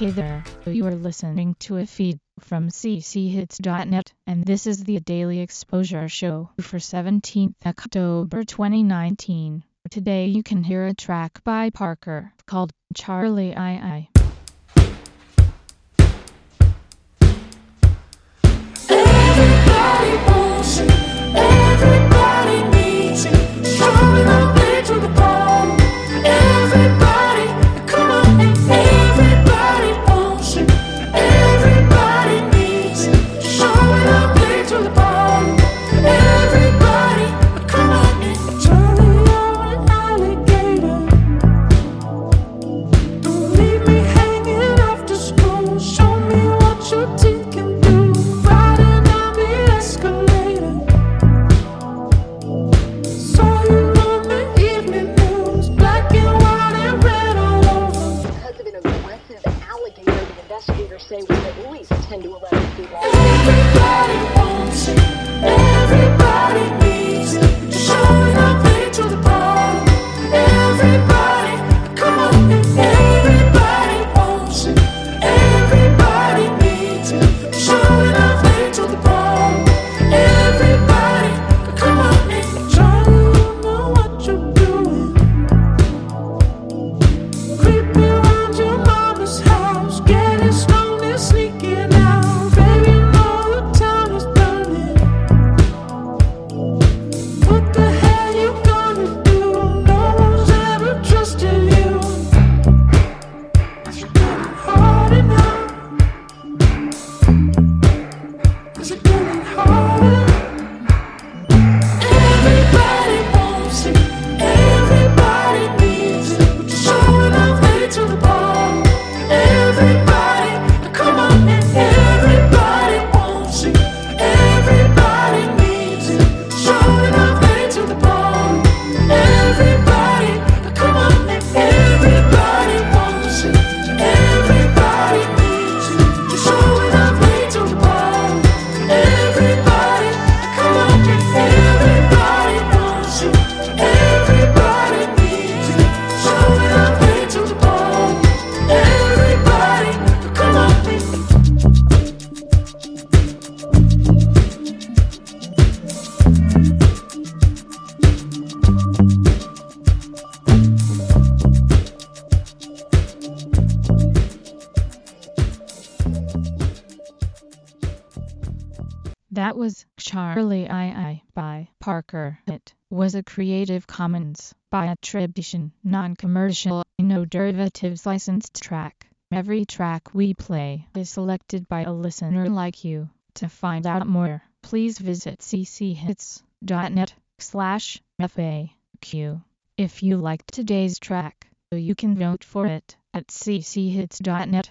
Hey there, you are listening to a feed from cchits.net, and this is the Daily Exposure Show for 17th October 2019. Today you can hear a track by Parker called Charlie I. investigators say with at least 10 to 11 people. Everybody That was Charlie I by Parker. It was a Creative Commons by attribution, non-commercial, no derivatives licensed track. Every track we play is selected by a listener like you. To find out more, please visit cchits.net slash FAQ. If you liked today's track, you can vote for it at cchits.net